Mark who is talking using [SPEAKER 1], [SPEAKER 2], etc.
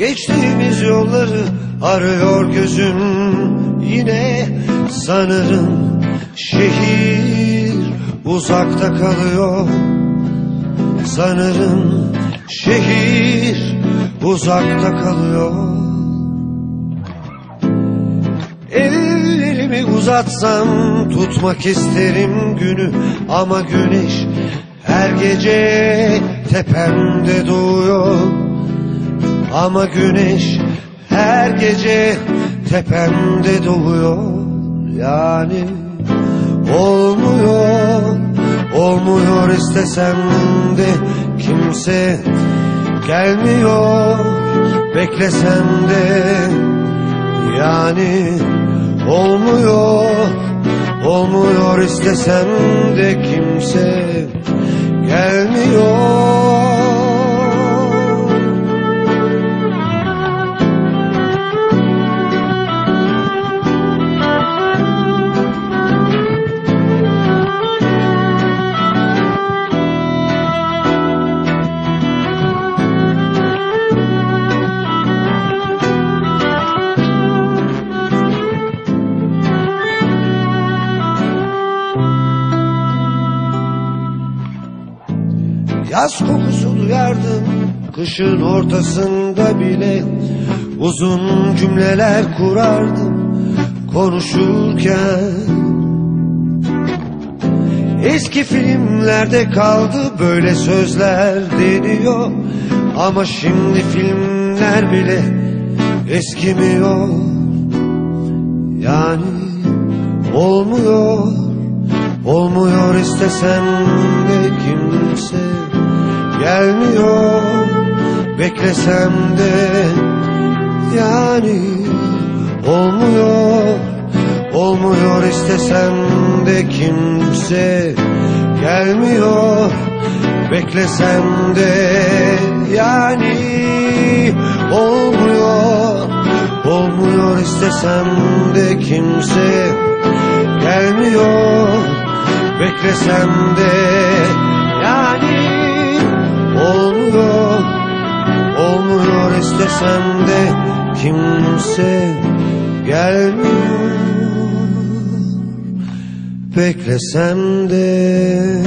[SPEAKER 1] Geçtiğimiz yolları arıyor gözüm. Yine sanırım şehir uzakta kalıyor. Sanırım şehir uzakta kalıyor. Ellerimi uzatsam tutmak isterim günü. Ama güneş her gece tepemde doğuyor Ama güneş her gece tepemde doğuyor Yani olmuyor, olmuyor istesem de kimse gelmiyor Beklesem de yani olmuyor, olmuyor istesem de kimse gelmiyor. Yaz kokusu duyardım kışın ortasında bile Uzun cümleler kurardım konuşurken. Eski filmlerde kaldı böyle sözler deniyor Ama şimdi filmler bile eskimiyor. Yani olmuyor Olmuyor istesem de kimse gelmiyor. Beklesem de yani olmuyor. Olmuyor istesem de kimse gelmiyor. Beklesem de yani olmuyor. Olmuyor istesem de kimse gelmiyor. Beklesem de Gelsem de kimse gelmiyor. Beklesem de.